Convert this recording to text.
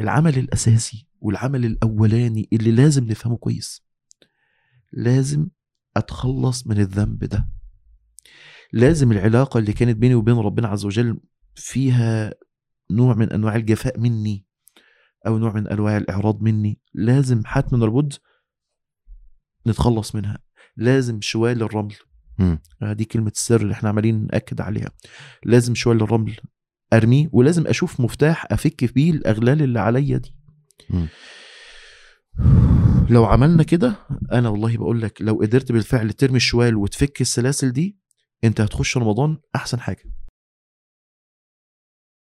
العمل الأساسي والعمل الأولاني اللي لازم نفهمه كويس. لازم أتخلص من الذنب ده. لازم العلاقة اللي كانت بيني وبين ربنا عز وجل فيها نوع من أنواع الجفاء مني أو نوع من أنواع الإعراض مني لازم حتما لابد نتخلص منها. لازم شوال الرمل. مم. دي كلمة السر اللي إحنا عمالين نأكد عليها. لازم شوال الرمل. أرميه ولازم أشوف مفتاح أفك بيه الأغلال اللي عليا دي. لو عملنا كده أنا والله بقول لك لو قدرت بالفعل ترمي الشوال وتفك السلاسل دي أنت هتخش رمضان أحسن حاجة